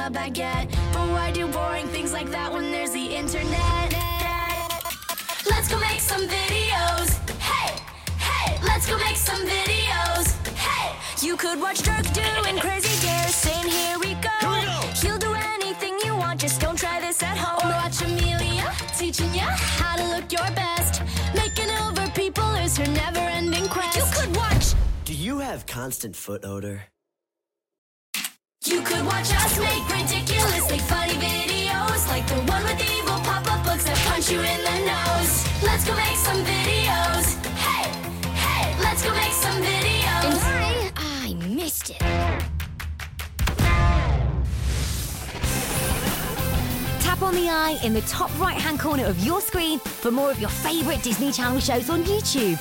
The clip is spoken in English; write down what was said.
a swing baguette. But why do boring things like that when there's the internet? Let's go make some videos. Hey, hey, let's go make some videos. Hey, you could watch Dirk doing crazy dares, saying here we go. Here we go. He'll do anything you want, just don't try this at home. Or watch Amelia teaching you how to look your best. Making over people is her never-ending quest. You could watch. Do you have constant foot odor? You could watch us make ridiculously funny videos, like the one with the evil pop-up books that punch you in the nose. Let's go make some videos. Hey, hey, let's go make some videos. And I, I missed it. Tap on the eye in the top right hand corner of your screen for more of your favourite Disney Channel shows on YouTube.